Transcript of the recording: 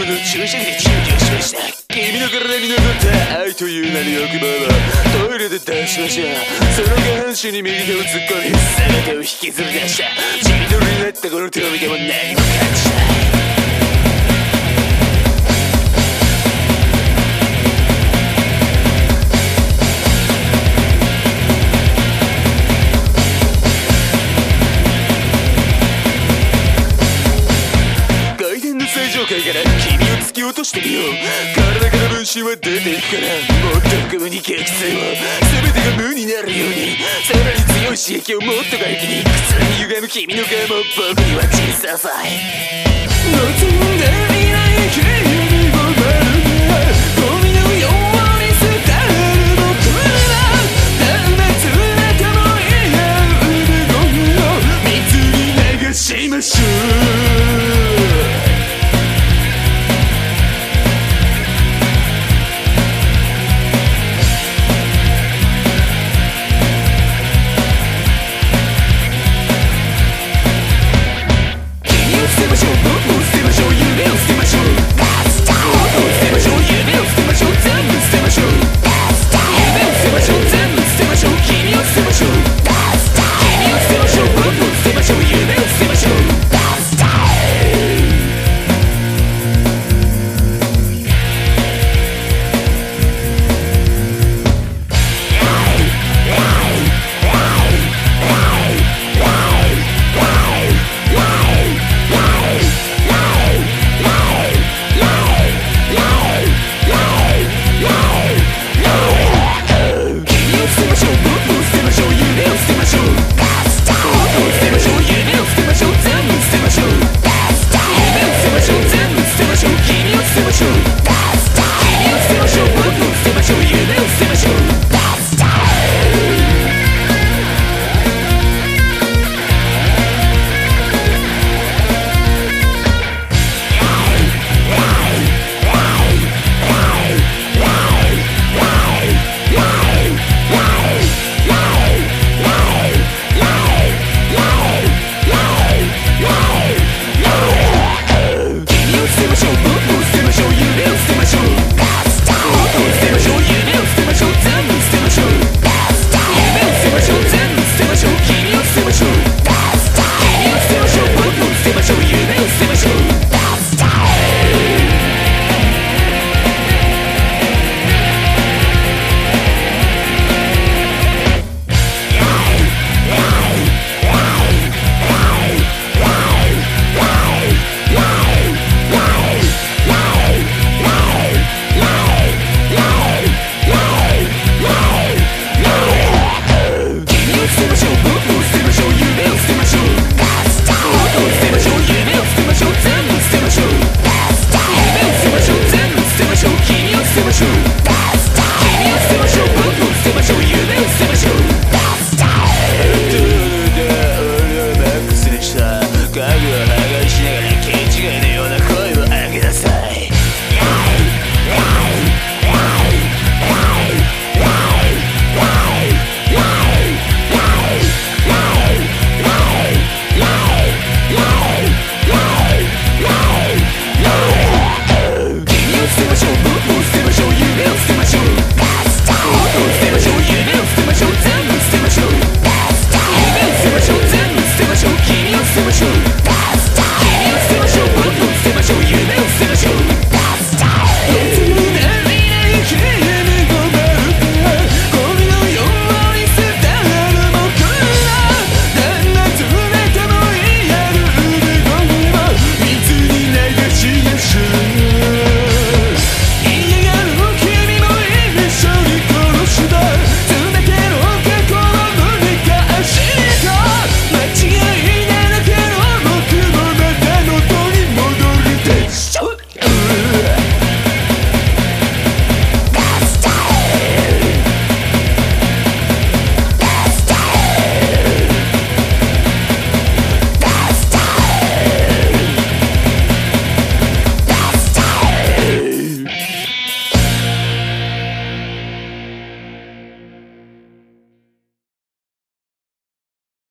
勝負の注射器で注入しました君の体に残った愛という名の欲望をトイレで出しましたその下半身に右手を突っ込み全てを引きずり出した。血みどりになったこの手を見ても何も感じの最上階から君を突き落としてみよう。体から分子は出ていくから。もっと雲に激戦を。全てが無になるように。さらに強い刺激をもっと外気に苦痛に歪む君の顔も僕には小ささ。い望んでいない君